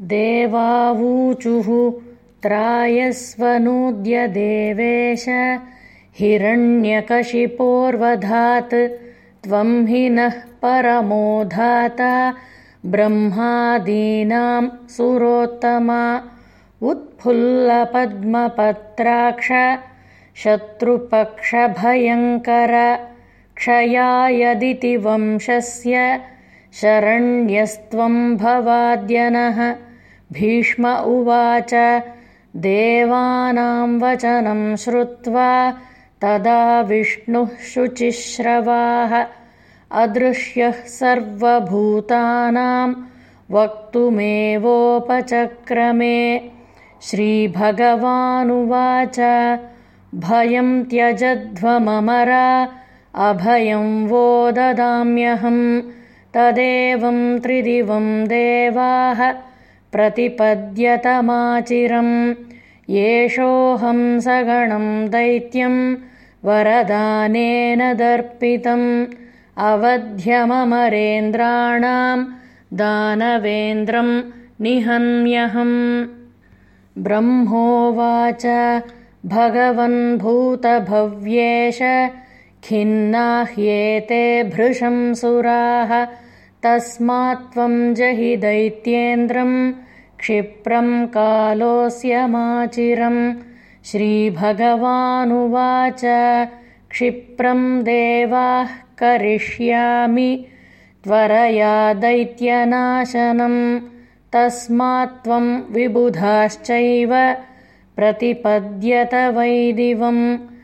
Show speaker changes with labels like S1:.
S1: देवावूचुः त्रायस्वनूद्य देवेश हिरण्यकशिपोर्वधात् त्वं हि नः परमो धाता ब्रह्मादीनां सुरोत्तमा उत्फुल्लपद्मपत्राक्ष शत्रुपक्षभयङ्कर क्षयायदिति वंशस्य शरण्यस्त्वं भवाद्यनः भीष्म उवाच। देवानां वचनं श्रुत्वा तदा विष्णुः शुचिश्रवाः। अदृश्यः सर्वभूतानां वक्तुमेवोपचक्रमे। श्रीभगवानुवाच। भयं त्यजध्वममरा। अभयं वो ददाम्यहं। तदेवं त्रिदिवं देवाः प्रतिपद्यतमाचिरम्। येषोऽहं सगणं दैत्यं वरदानेन दर्पितम्। अवध्यममरेन्द्राणां दानवेन्द्रं निहन्यहम् ब्रह्मोवाच भगवन्भूतभव्येश खिन्नाह्येते भृशंसुराः तस्मात्त्वं जहि दैत्येन्द्रं क्षिप्रं कालोऽस्यमाचिरम् श्रीभगवानुवाच क्षिप्रं देवाः करिष्यामि त्वरया दैत्यनाशनं। तस्मात्त्वं विबुधाश्चैव प्रतिपद्यत वै दिवम्